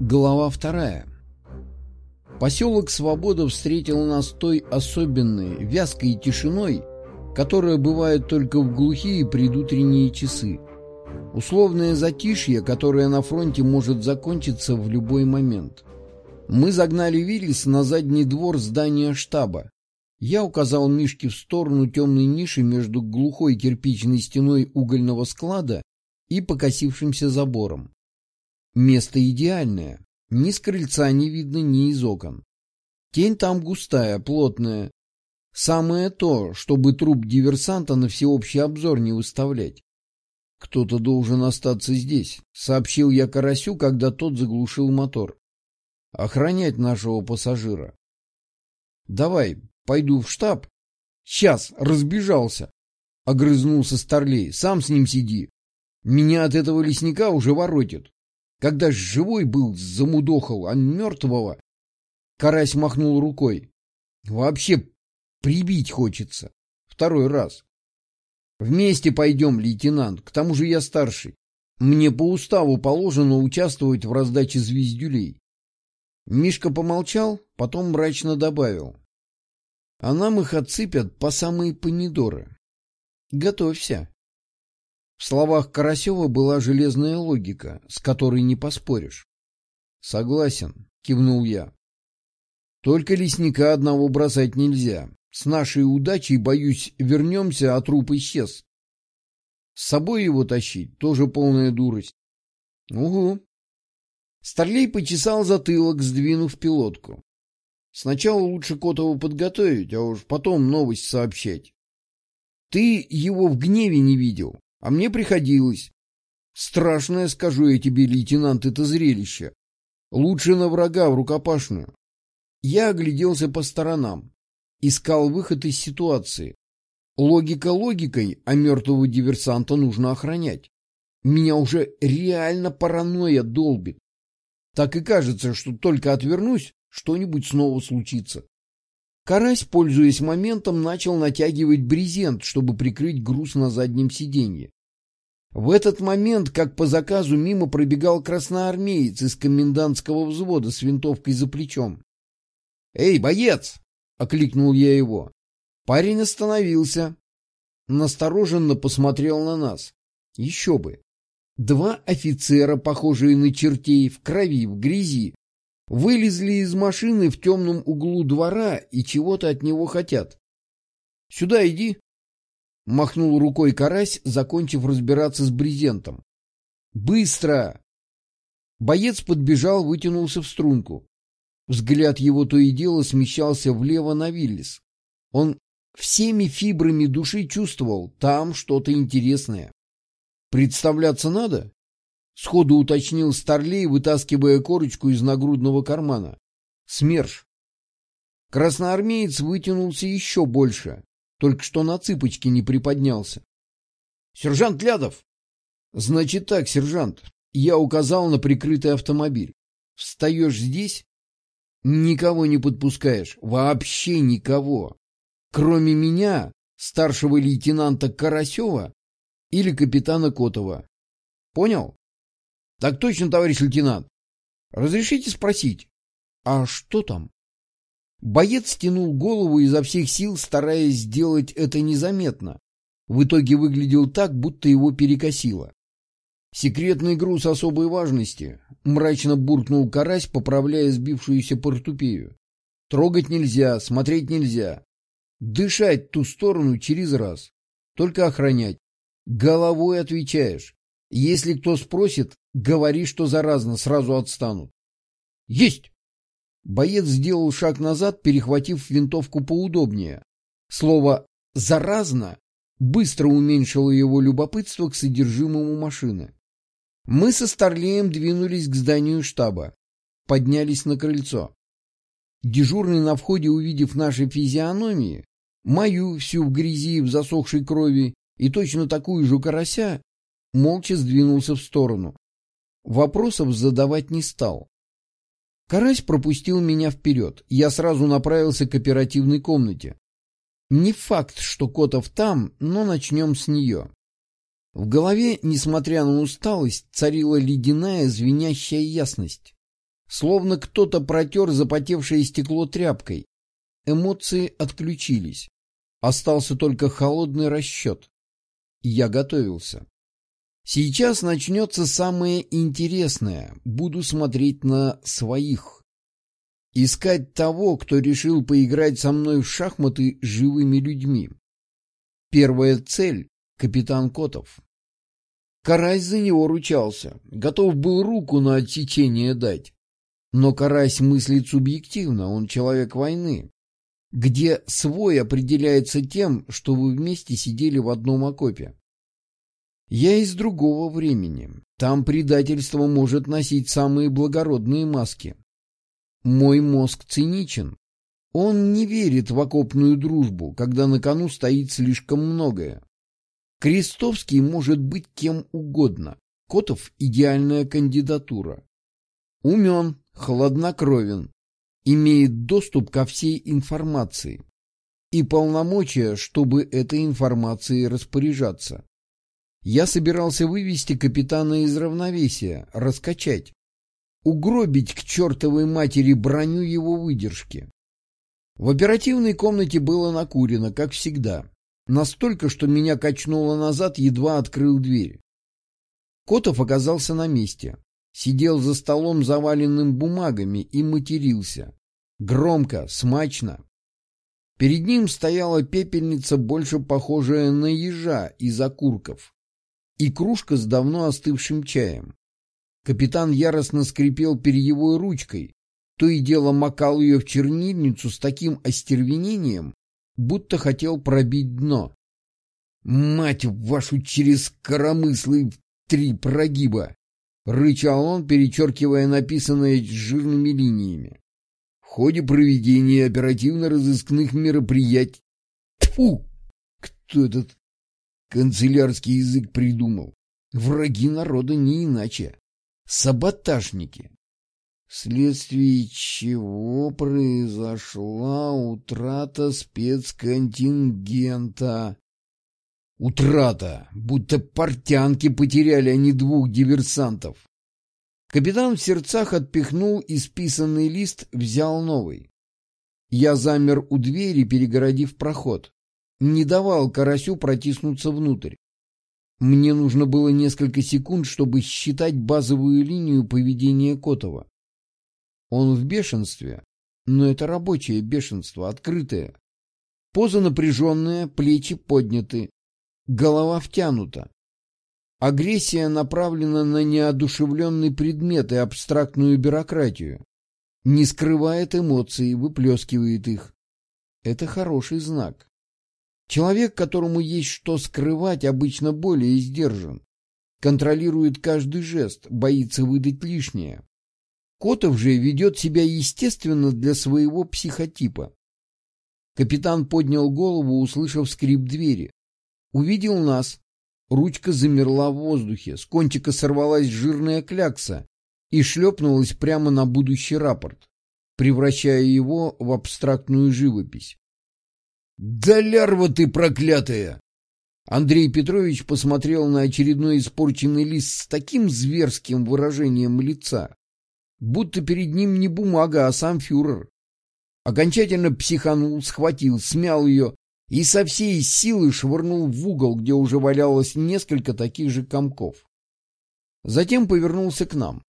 Глава вторая. Поселок Свобода встретил нас той особенной, вязкой тишиной, которая бывает только в глухие предутренние часы. Условное затишье, которое на фронте может закончиться в любой момент. Мы загнали Виллис на задний двор здания штаба. Я указал Мишке в сторону темной ниши между глухой кирпичной стеной угольного склада и покосившимся забором. Место идеальное. Ни с крыльца не видно, ни из окон. Тень там густая, плотная. Самое то, чтобы труп диверсанта на всеобщий обзор не выставлять. «Кто-то должен остаться здесь», — сообщил я Карасю, когда тот заглушил мотор. «Охранять нашего пассажира». «Давай, пойду в штаб». «Сейчас, разбежался», — огрызнулся Старлей. «Сам с ним сиди. Меня от этого лесника уже воротит. Когда живой был, замудохал, а мертвого... Карась махнул рукой. Вообще прибить хочется. Второй раз. Вместе пойдем, лейтенант. К тому же я старший. Мне по уставу положено участвовать в раздаче звездюлей. Мишка помолчал, потом мрачно добавил. А нам их отсыпят по самые помидоры. Готовься. В словах Карасева была железная логика, с которой не поспоришь. «Согласен», — кивнул я. «Только лесника одного бросать нельзя. С нашей удачей, боюсь, вернемся, а труп исчез. С собой его тащить — тоже полная дурость». «Угу». Старлей почесал затылок, сдвинув пилотку. «Сначала лучше Котова подготовить, а уж потом новость сообщать. Ты его в гневе не видел. А мне приходилось. Страшное, скажу я тебе, лейтенант, это зрелище. Лучше на врага в рукопашную. Я огляделся по сторонам. Искал выход из ситуации. Логика логикой, а мертвого диверсанта нужно охранять. Меня уже реально паранойя долбит. Так и кажется, что только отвернусь, что-нибудь снова случится. Карась, пользуясь моментом, начал натягивать брезент, чтобы прикрыть груз на заднем сиденье. В этот момент, как по заказу, мимо пробегал красноармеец из комендантского взвода с винтовкой за плечом. «Эй, боец!» — окликнул я его. Парень остановился, настороженно посмотрел на нас. Еще бы! Два офицера, похожие на чертей, в крови, в грязи, Вылезли из машины в темном углу двора и чего-то от него хотят. «Сюда иди!» — махнул рукой карась, закончив разбираться с брезентом. «Быстро!» Боец подбежал, вытянулся в струнку. Взгляд его то и дело смещался влево на Виллис. Он всеми фибрами души чувствовал, там что-то интересное. Представляться надо? Сходу уточнил Старлей, вытаскивая корочку из нагрудного кармана. СМЕРШ. Красноармеец вытянулся еще больше, только что на цыпочки не приподнялся. «Сержант Лядов!» «Значит так, сержант, я указал на прикрытый автомобиль. Встаешь здесь, никого не подпускаешь, вообще никого, кроме меня, старшего лейтенанта Карасева или капитана Котова. Понял?» — Так точно, товарищ лейтенант. — Разрешите спросить, а что там? Боец стянул голову изо всех сил, стараясь сделать это незаметно. В итоге выглядел так, будто его перекосило. «Секретный груз особой важности», — мрачно буркнул карась, поправляя сбившуюся портупею. «Трогать нельзя, смотреть нельзя. Дышать ту сторону через раз. Только охранять. Головой отвечаешь. Если кто спросит, говори, что заразно, сразу отстанут. Есть! Боец сделал шаг назад, перехватив винтовку поудобнее. Слово «заразно» быстро уменьшило его любопытство к содержимому машины. Мы со Старлеем двинулись к зданию штаба. Поднялись на крыльцо. Дежурный на входе, увидев наши физиономии, мою всю в грязи, в засохшей крови и точно такую же карася, молча сдвинулся в сторону. Вопросов задавать не стал. Карась пропустил меня вперед. Я сразу направился к оперативной комнате. Не факт, что Котов там, но начнем с нее. В голове, несмотря на усталость, царила ледяная звенящая ясность. Словно кто-то протер запотевшее стекло тряпкой. Эмоции отключились. Остался только холодный расчет. Я готовился. Сейчас начнется самое интересное. Буду смотреть на своих. Искать того, кто решил поиграть со мной в шахматы живыми людьми. Первая цель — капитан Котов. Карась за него ручался, готов был руку на отсечение дать. Но Карась мыслит субъективно, он человек войны, где свой определяется тем, что вы вместе сидели в одном окопе. Я из другого времени. Там предательство может носить самые благородные маски. Мой мозг циничен. Он не верит в окопную дружбу, когда на кону стоит слишком многое. Крестовский может быть кем угодно. Котов – идеальная кандидатура. Умен, хладнокровен, имеет доступ ко всей информации и полномочия, чтобы этой информацией распоряжаться. Я собирался вывести капитана из равновесия, раскачать, угробить к чертовой матери броню его выдержки. В оперативной комнате было накурено, как всегда. Настолько, что меня качнуло назад, едва открыл дверь. Котов оказался на месте. Сидел за столом, заваленным бумагами, и матерился. Громко, смачно. Перед ним стояла пепельница, больше похожая на ежа из окурков, и кружка с давно остывшим чаем. Капитан яростно скрипел перьевой ручкой, то и дело макал ее в чернильницу с таким остервенением, будто хотел пробить дно. «Мать вашу через коромыслы в три прогиба!» — рычал он, перечеркивая написанное жирными линиями. В ходе проведения оперативно-розыскных мероприятий... Тьфу! Кто этот канцелярский язык придумал? Враги народа не иначе саботажники, вследствие чего произошла утрата спецконтингента. Утрата, будто портянки потеряли они двух диверсантов. Капитан в сердцах отпихнул исписанный лист, взял новый. Я замер у двери, перегородив проход. Не давал карасю протиснуться внутрь. Мне нужно было несколько секунд, чтобы считать базовую линию поведения Котова. Он в бешенстве, но это рабочее бешенство, открытое. Поза напряженная, плечи подняты, голова втянута. Агрессия направлена на неодушевленный предмет и абстрактную бюрократию. Не скрывает эмоций, выплескивает их. Это хороший знак. Человек, которому есть что скрывать, обычно более сдержан. Контролирует каждый жест, боится выдать лишнее. Котов же ведет себя естественно для своего психотипа. Капитан поднял голову, услышав скрип двери. Увидел нас. Ручка замерла в воздухе, с кончика сорвалась жирная клякса и шлепнулась прямо на будущий рапорт, превращая его в абстрактную живопись. «Да лярва ты проклятая!» Андрей Петрович посмотрел на очередной испорченный лист с таким зверским выражением лица, будто перед ним не бумага, а сам фюрер. Окончательно психанул, схватил, смял ее и со всей силы швырнул в угол, где уже валялось несколько таких же комков. Затем повернулся к нам.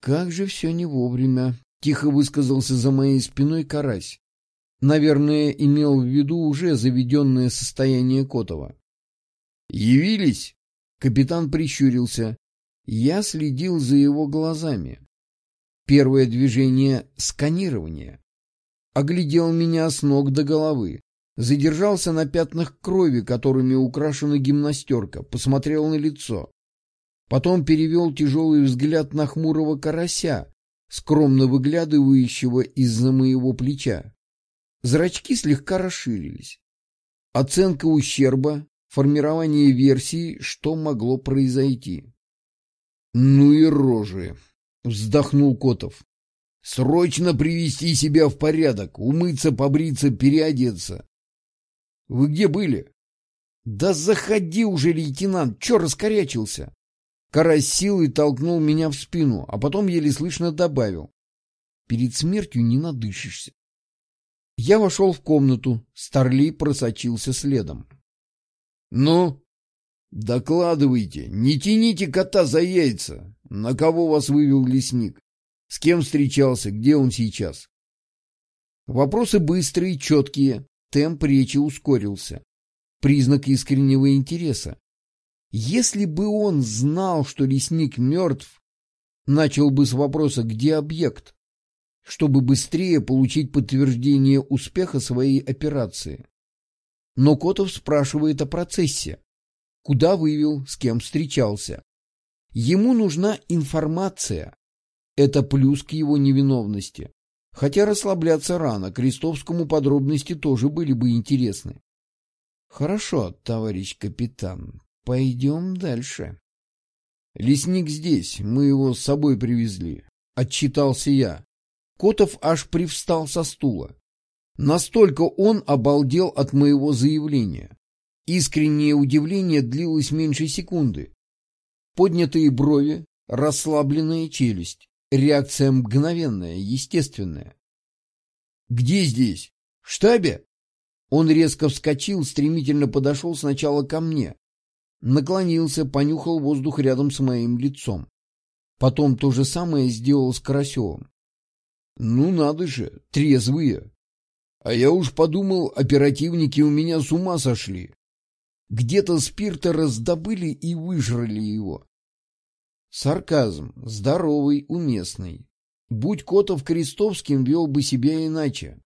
«Как же все не вовремя!» — тихо высказался за моей спиной карась. Наверное, имел в виду уже заведенное состояние Котова. «Явились?» Капитан прищурился. Я следил за его глазами. Первое движение — сканирование. Оглядел меня с ног до головы. Задержался на пятнах крови, которыми украшена гимнастерка, посмотрел на лицо. Потом перевел тяжелый взгляд на хмурого карася, скромно выглядывающего из-за моего плеча. Зрачки слегка расширились. Оценка ущерба, формирование версии, что могло произойти. «Ну и рожи!» — вздохнул Котов. «Срочно привести себя в порядок, умыться, побриться, переодеться». «Вы где были?» «Да заходи уже, лейтенант, чё раскорячился?» Карась силой толкнул меня в спину, а потом еле слышно добавил. Перед смертью не надышишься. Я вошел в комнату, Старлей просочился следом. — Ну, докладывайте, не тяните кота за яйца. На кого вас вывел лесник? С кем встречался? Где он сейчас? Вопросы быстрые, четкие, темп речи ускорился. Признак искреннего интереса. Если бы он знал, что лесник мертв, начал бы с вопроса «Где объект?», чтобы быстрее получить подтверждение успеха своей операции. Но Котов спрашивает о процессе. Куда вывел, с кем встречался. Ему нужна информация. Это плюс к его невиновности. Хотя расслабляться рано, Крестовскому подробности тоже были бы интересны. Хорошо, товарищ капитан, Пойдем дальше. Лесник здесь, мы его с собой привезли. Отчитался я. Котов аж привстал со стула. Настолько он обалдел от моего заявления. Искреннее удивление длилось меньше секунды. Поднятые брови, расслабленная челюсть. Реакция мгновенная, естественная. «Где здесь? В штабе?» Он резко вскочил, стремительно подошел сначала ко мне, Наклонился, понюхал воздух рядом с моим лицом. Потом то же самое сделал с Карасевым. Ну, надо же, трезвые. А я уж подумал, оперативники у меня с ума сошли. Где-то спирта раздобыли и выжрали его. Сарказм, здоровый, уместный. Будь Котов Крестовским, вел бы себя иначе.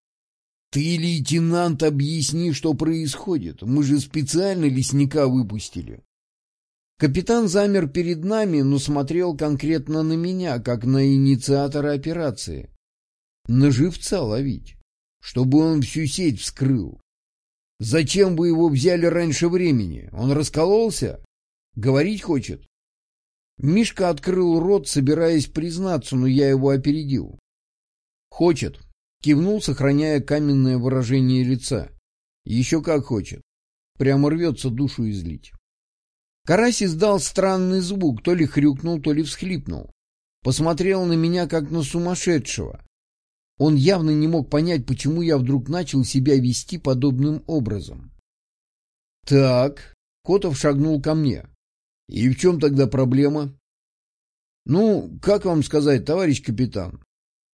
Ты, лейтенант, объясни, что происходит. Мы же специально лесника выпустили. Капитан замер перед нами, но смотрел конкретно на меня, как на инициатора операции. На живца ловить, чтобы он всю сеть вскрыл. Зачем вы его взяли раньше времени? Он раскололся? Говорить хочет? Мишка открыл рот, собираясь признаться, но я его опередил. Хочет. Кивнул, сохраняя каменное выражение лица. Еще как хочет. Прямо рвется душу излить. Карась издал странный звук, то ли хрюкнул, то ли всхлипнул. Посмотрел на меня, как на сумасшедшего. Он явно не мог понять, почему я вдруг начал себя вести подобным образом. «Так», — Котов шагнул ко мне. «И в чем тогда проблема?» «Ну, как вам сказать, товарищ капитан?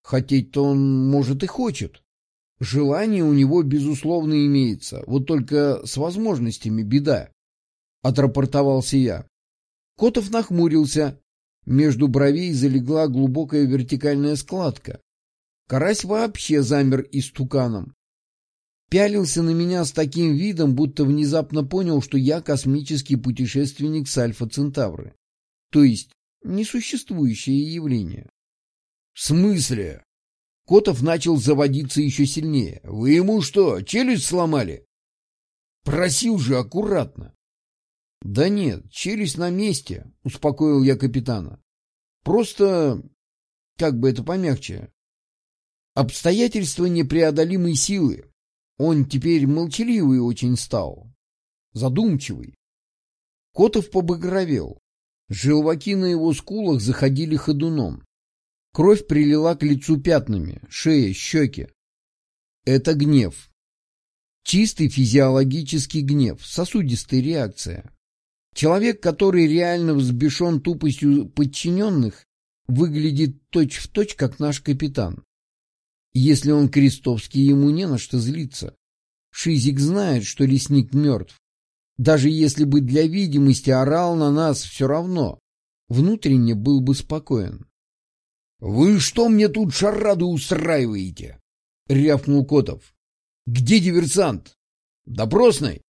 Хотеть-то он, может, и хочет. Желание у него, безусловно, имеется, вот только с возможностями беда. — отрапортовался я. Котов нахмурился. Между бровей залегла глубокая вертикальная складка. Карась вообще замер истуканом. Пялился на меня с таким видом, будто внезапно понял, что я космический путешественник с Альфа-Центавры. То есть несуществующее явление. — В смысле? Котов начал заводиться еще сильнее. — Вы ему что, челюсть сломали? — Просил же аккуратно. «Да нет, челюсть на месте», — успокоил я капитана. «Просто, как бы это помягче, обстоятельства непреодолимой силы. Он теперь молчаливый очень стал, задумчивый». Котов побагровел. Желваки на его скулах заходили ходуном. Кровь прилила к лицу пятнами, шее, щеки. Это гнев. Чистый физиологический гнев, сосудистая реакция. Человек, который реально взбешен тупостью подчиненных, выглядит точь-в-точь, точь, как наш капитан. Если он крестовский, ему не на что злиться. Шизик знает, что лесник мертв. Даже если бы для видимости орал на нас все равно, внутренне был бы спокоен. — Вы что мне тут шараду устраиваете? — рявкнул Котов. — Где диверсант? Допросный?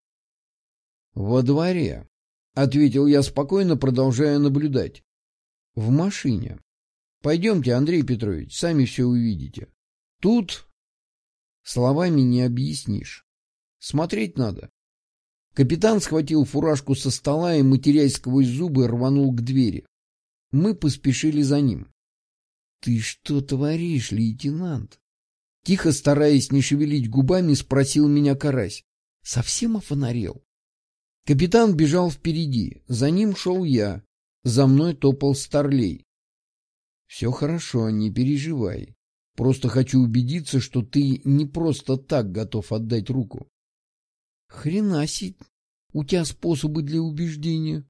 — Во дворе, — ответил я спокойно, продолжая наблюдать. — В машине. Пойдемте, Андрей Петрович, сами все увидите. Тут словами не объяснишь. Смотреть надо. Капитан схватил фуражку со стола и, матерясь сквозь зубы, рванул к двери. Мы поспешили за ним. — Ты что творишь, лейтенант? Тихо, стараясь не шевелить губами, спросил меня Карась. — Совсем офонарел? Капитан бежал впереди, за ним шел я. За мной топал Старлей. «Все хорошо, не переживай. Просто хочу убедиться, что ты не просто так готов отдать руку». «Хрена у тебя способы для убеждения».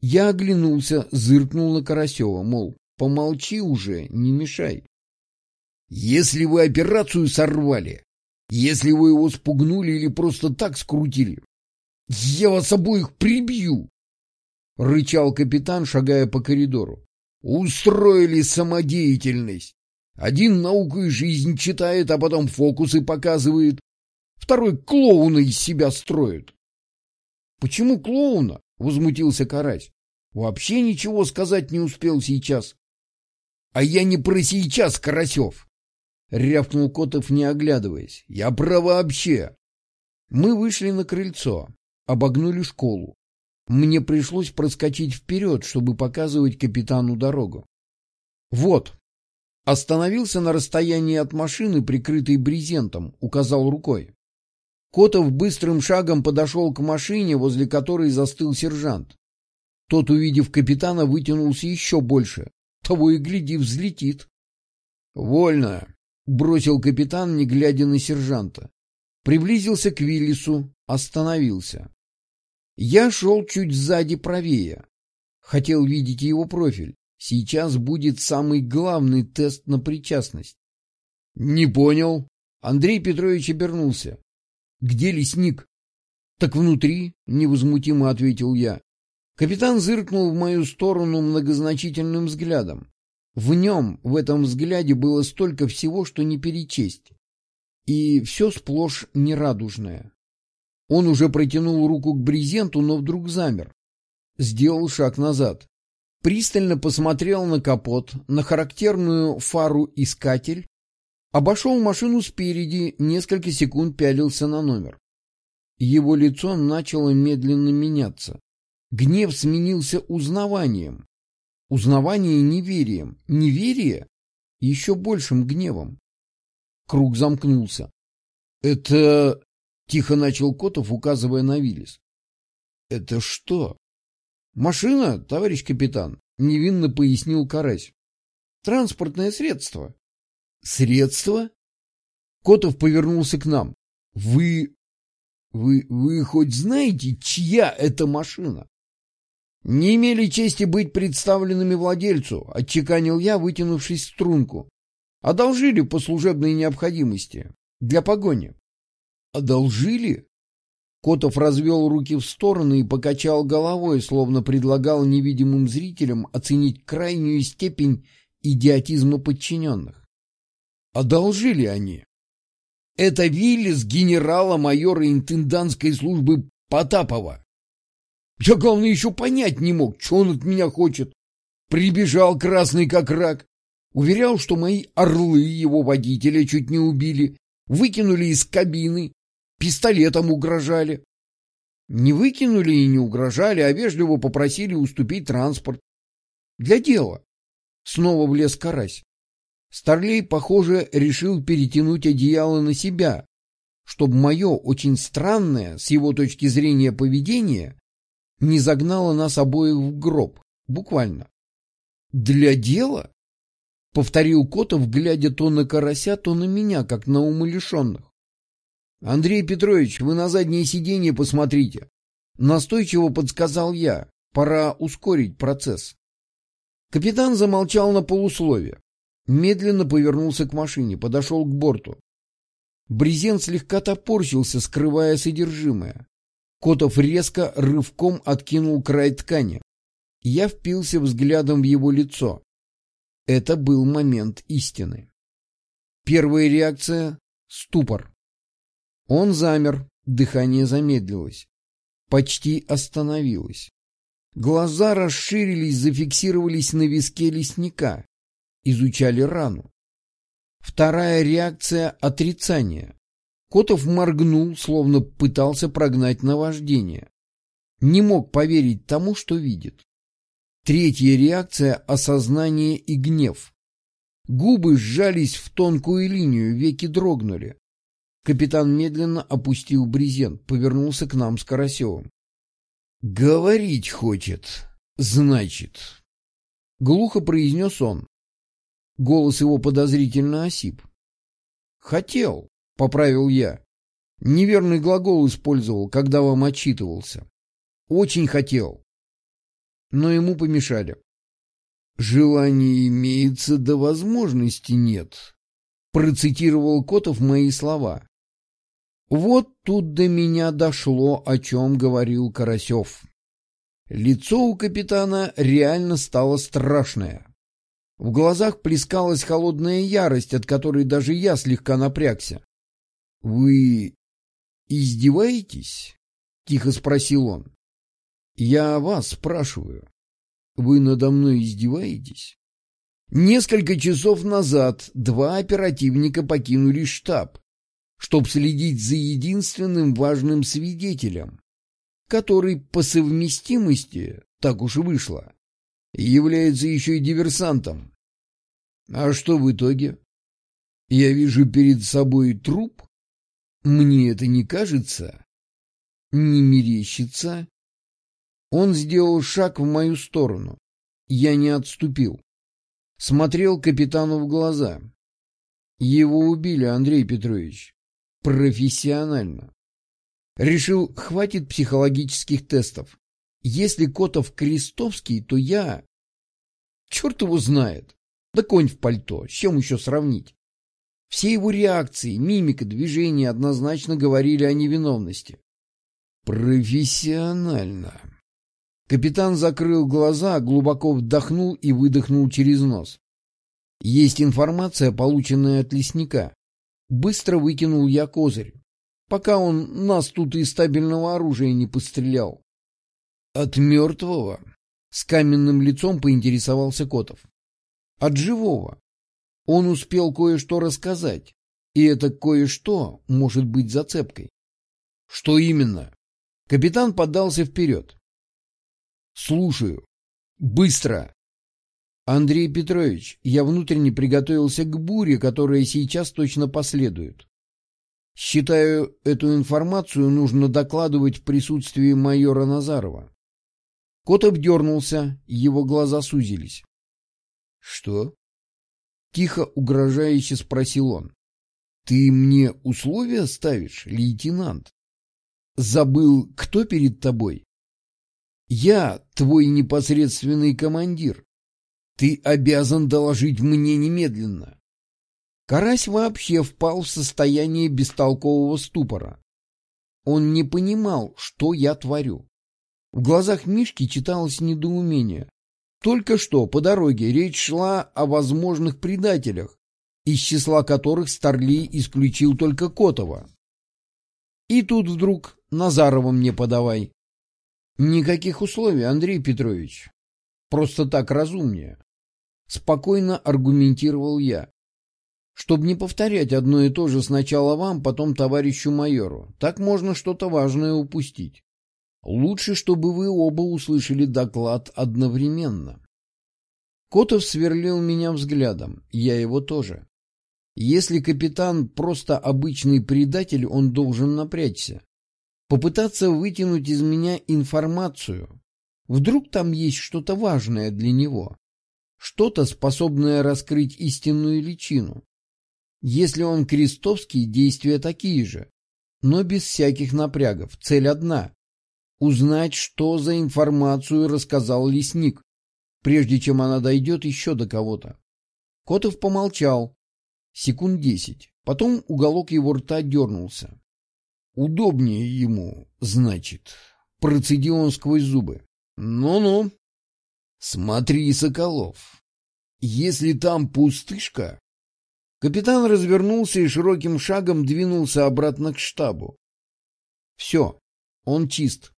Я оглянулся, зыркнул на Карасева, мол, помолчи уже, не мешай. «Если вы операцию сорвали, если вы его спугнули или просто так скрутили, я вас обоих прибью!» — рычал капитан, шагая по коридору. «Устроили самодеятельность. Один науку и жизнь читает, а потом фокусы показывает. Второй клоуна из себя строит». «Почему клоуна?» — возмутился Карась. «Вообще ничего сказать не успел сейчас». «А я не про сейчас, Карасев!» — рявкнул Котов, не оглядываясь. «Я про вообще!» Мы вышли на крыльцо, обогнули школу. Мне пришлось проскочить вперед, чтобы показывать капитану дорогу. «Вот!» Остановился на расстоянии от машины, прикрытой брезентом, указал рукой. Котов быстрым шагом подошел к машине, возле которой застыл сержант. Тот, увидев капитана, вытянулся еще больше. Того и гляди, взлетит. «Вольно!» — бросил капитан, не глядя на сержанта. Приблизился к Виллису, остановился. Я шел чуть сзади правее. Хотел видеть его профиль. Сейчас будет самый главный тест на причастность. — Не понял. Андрей Петрович обернулся. — Где лесник? — Так внутри, — невозмутимо ответил я. Капитан зыркнул в мою сторону многозначительным взглядом. В нем, в этом взгляде, было столько всего, что не перечесть. И все сплошь нерадужное. Он уже протянул руку к брезенту, но вдруг замер. Сделал шаг назад. Пристально посмотрел на капот, на характерную фару-искатель, обошел машину спереди, несколько секунд пялился на номер. Его лицо начало медленно меняться. Гнев сменился узнаванием. Узнавание неверием. Неверие еще большим гневом. Круг замкнулся. «Это — тихо начал Котов, указывая на Виллис. — Это что? — Машина, товарищ капитан, — невинно пояснил Карась. — Транспортное средство. — Средство? Котов повернулся к нам. — Вы... Вы... Вы хоть знаете, чья это машина? — Не имели чести быть представленными владельцу, — отчеканил я, вытянувшись в струнку. — Одолжили по служебной необходимости. Для погони. «Одолжили?» Котов развел руки в стороны и покачал головой, словно предлагал невидимым зрителям оценить крайнюю степень идиотизма подчиненных. «Одолжили они. Это Виллис генерала-майора интендантской службы Потапова. Я, главное, еще понять не мог, что он от меня хочет. Прибежал красный как рак. Уверял, что мои орлы его водителя чуть не убили, выкинули из кабины, Пистолетом угрожали. Не выкинули и не угрожали, а вежливо попросили уступить транспорт. Для дела. Снова влез карась. Старлей, похоже, решил перетянуть одеяло на себя, чтобы мое очень странное, с его точки зрения, поведение не загнало нас обоих в гроб, буквально. «Для дела?» — повторил Котов, глядя то на карася, то на меня, как на умалишенных. «Андрей Петрович, вы на заднее сиденье посмотрите». Настойчиво подсказал я. Пора ускорить процесс. Капитан замолчал на полуслове. Медленно повернулся к машине, подошел к борту. Брезент слегка топорщился, скрывая содержимое. Котов резко рывком откинул край ткани. Я впился взглядом в его лицо. Это был момент истины. Первая реакция — ступор. Он замер, дыхание замедлилось. Почти остановилось. Глаза расширились, зафиксировались на виске лесника. Изучали рану. Вторая реакция — отрицание. Котов моргнул, словно пытался прогнать наваждение. Не мог поверить тому, что видит. Третья реакция — осознание и гнев. Губы сжались в тонкую линию, веки дрогнули. Капитан медленно опустил брезент, повернулся к нам с Карасевым. «Говорить хочет», значит...» Глухо произнес он. Голос его подозрительно осип. «Хотел», — поправил я. Неверный глагол использовал, когда вам отчитывался. Очень хотел. Но ему помешали. «Желание имеется, да возможности нет», — процитировал Котов мои слова. Вот тут до меня дошло, о чем говорил Карасев. Лицо у капитана реально стало страшное. В глазах плескалась холодная ярость, от которой даже я слегка напрягся. — Вы издеваетесь? — тихо спросил он. — Я вас спрашиваю. Вы надо мной издеваетесь? Несколько часов назад два оперативника покинули штаб, чтобы следить за единственным важным свидетелем, который по совместимости, так уж и вышло, является еще и диверсантом. А что в итоге? Я вижу перед собой труп? Мне это не кажется? Не мерещится? Он сделал шаг в мою сторону. Я не отступил. Смотрел капитану в глаза. Его убили, Андрей Петрович. Профессионально. Решил, хватит психологических тестов. Если Котов крестовский, то я... Черт его знает. Да конь в пальто. С чем еще сравнить? Все его реакции, мимика, движения однозначно говорили о невиновности. Профессионально. Капитан закрыл глаза, глубоко вдохнул и выдохнул через нос. Есть информация, полученная от лесника. Быстро выкинул я козырь, пока он нас тут из стабильного оружия не пострелял. От мертвого? С каменным лицом поинтересовался Котов. От живого. Он успел кое-что рассказать, и это кое-что может быть зацепкой. Что именно? Капитан поддался вперед. Слушаю. Быстро. Андрей Петрович, я внутренне приготовился к буре, которая сейчас точно последует. Считаю, эту информацию нужно докладывать в присутствии майора Назарова. Кот обдернулся, его глаза сузились. — Что? — тихо, угрожающе спросил он. — Ты мне условия ставишь, лейтенант? Забыл, кто перед тобой? Я твой непосредственный командир. Ты обязан доложить мне немедленно. Карась вообще впал в состояние бестолкового ступора. Он не понимал, что я творю. В глазах Мишки читалось недоумение. Только что по дороге речь шла о возможных предателях, из числа которых Старлей исключил только Котова. И тут вдруг Назарова мне подавай. Никаких условий, Андрей Петрович. Просто так разумнее. Спокойно аргументировал я. Чтобы не повторять одно и то же сначала вам, потом товарищу майору. Так можно что-то важное упустить. Лучше, чтобы вы оба услышали доклад одновременно. Котов сверлил меня взглядом, я его тоже. Если капитан просто обычный предатель, он должен напрячься. Попытаться вытянуть из меня информацию. Вдруг там есть что-то важное для него. Что-то, способное раскрыть истинную личину. Если он крестовский, действия такие же. Но без всяких напрягов. Цель одна узнать, что за информацию рассказал лесник, прежде чем она дойдет еще до кого-то. Котов помолчал. Секунд десять. Потом уголок его рта дернулся. Удобнее ему, значит. Процедил он сквозь зубы. Ну-ну. Смотри, Соколов. Если там пустышка... Капитан развернулся и широким шагом двинулся обратно к штабу. Все, он чист.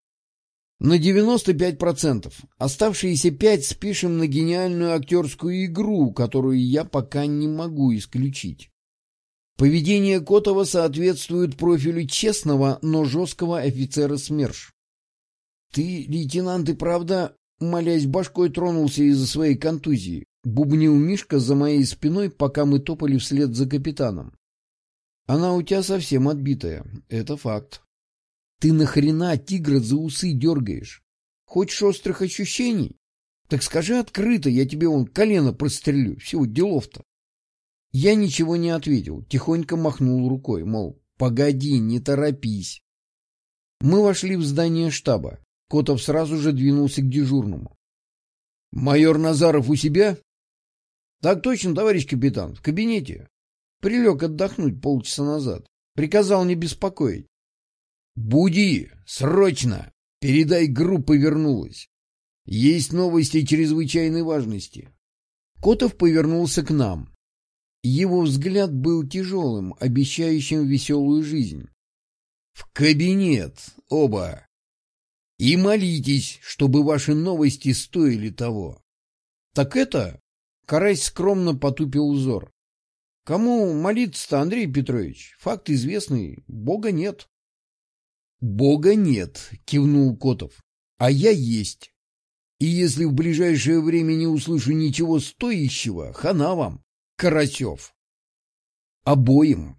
На 95%. Оставшиеся 5 спишем на гениальную актерскую игру, которую я пока не могу исключить. Поведение Котова соответствует профилю честного, но жесткого офицера СМЕРШ. Ты, лейтенант, и правда, молясь башкой, тронулся из-за своей контузии. Бубнил Мишка за моей спиной, пока мы топали вслед за капитаном. Она у тебя совсем отбитая, это факт. Ты нахрена тигра за усы дергаешь? Хочешь острых ощущений? Так скажи открыто, я тебе вон колено прострелю. Всего делов-то. Я ничего не ответил, тихонько махнул рукой, мол, погоди, не торопись. Мы вошли в здание штаба. Котов сразу же двинулся к дежурному. — Майор Назаров у себя? — Так точно, товарищ капитан, в кабинете. Прилег отдохнуть полчаса назад. Приказал не беспокоить. — Буди! Срочно! Передай, группа вернулась. Есть новости чрезвычайной важности. Котов повернулся к нам. Его взгляд был тяжелым, обещающим веселую жизнь. «В кабинет, оба! И молитесь, чтобы ваши новости стоили того!» «Так это...» — Карась скромно потупил узор. «Кому молиться-то, Андрей Петрович? Факт известный. Бога нет». «Бога нет», — кивнул Котов. «А я есть. И если в ближайшее время не услышу ничего стоящего, хана вам, Карасев». «Обоим»,